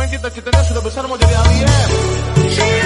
repente cita-citanya sudah besar mau jadi alien.